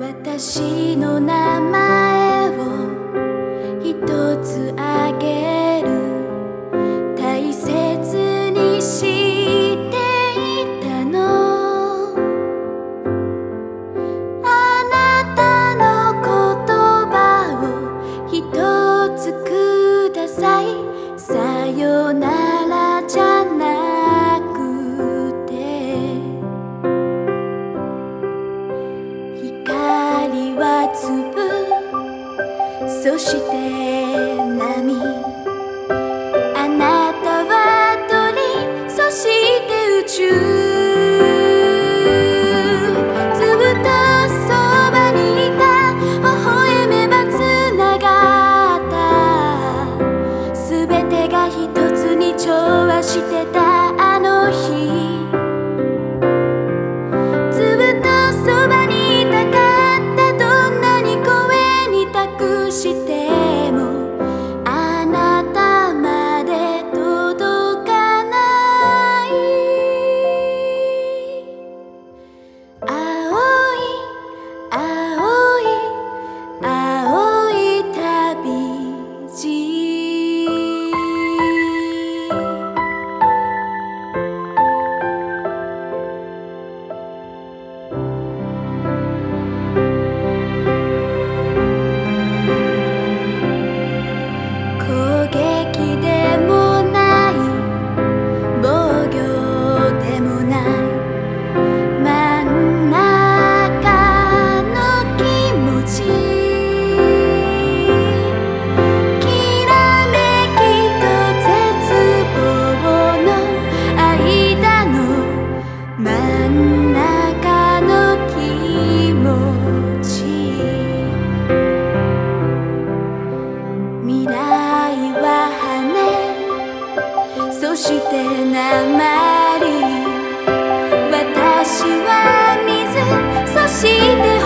私の名前を一つあ粒そしてしてなまり私は水そして